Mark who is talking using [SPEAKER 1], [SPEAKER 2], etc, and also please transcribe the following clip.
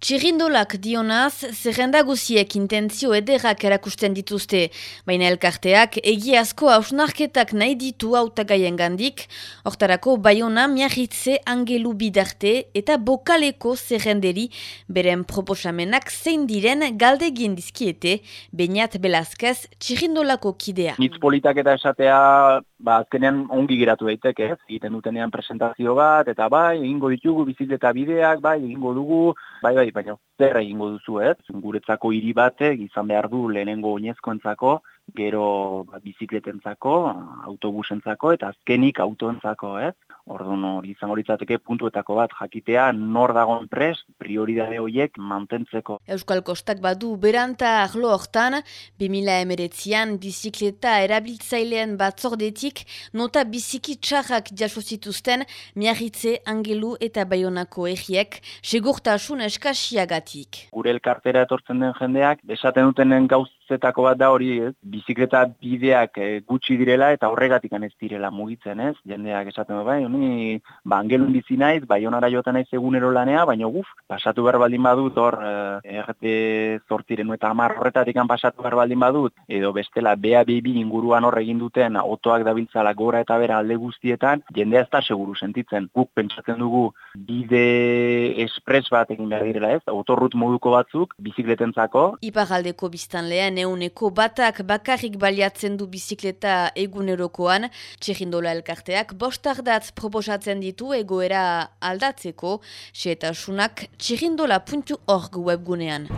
[SPEAKER 1] Txirindolak dionaz, zerrenda guziek intentzio ederrak erakusten dituzte, baina elkarteak egiazko hausnarketak nahi ditu autagaien gandik, hortarako baiona miarritze angelu bidarte eta bokaleko zerrenderi beren proposamenak zein diren galdegin dizkiete, bainat belazkez txirindolako kidea.
[SPEAKER 2] Nitz politak eta esatea, ba, azkenean ongi geratu daiteke, ez? egiten dutenean presentazio bat, eta bai, egingo ditugu bizikleta bideak, bai, egingo dugu, bai, bai, baina zer egingo duzu, ez? Guretzako hiri batek izan behar du lehenengo oinezkoentzako, gero ba, bizikletentzako, autobusentzako, eta azkenik autoentzako, ez? Orduan hori izan horitzateke puntuetako bat jakitea nor dagoen pres prioridade horiek mantentzeko.
[SPEAKER 1] Euskal Kostak badu beranta ahlo hortan, 2000 emeretzian bizikleta erabiltzailean batzordetik nota biziki txarrak jaso zituzten miarritze angelu eta baionako egiek segurtasun eskasiagatik.
[SPEAKER 2] Gure elkartera etortzen den jendeak, esaten dutenen gauz zetako bat da hori, ez? Bizikleta bideak e, gutxi direla eta horregatik ez direla mugitzen, ez? Jendeak esaten du bai, honi ba angelun bizi naiz, bai onara joaten naiz egunero lanea, baina guf, pasatu behar baldin badut hor eh RT 8 eta 10 horretatik pasatu behar baldin badut edo bestela bea bibi inguruan hor egin duten autoak dabiltzala gora eta bera alde guztietan, jendea ez da seguru sentitzen. Guk pentsatzen dugu bide espres bat egin behar direla, ez? Autorrut moduko batzuk bizikletentzako.
[SPEAKER 1] Iparaldeko biztanlean euneko batak bakarrik baliatzen du bizikleta egunerokoan, txerindola elkarteak bostardatz proposatzen ditu egoera aldatzeko, xe eta sunak txerindola.org webgunean.